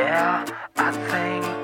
Yeah, I think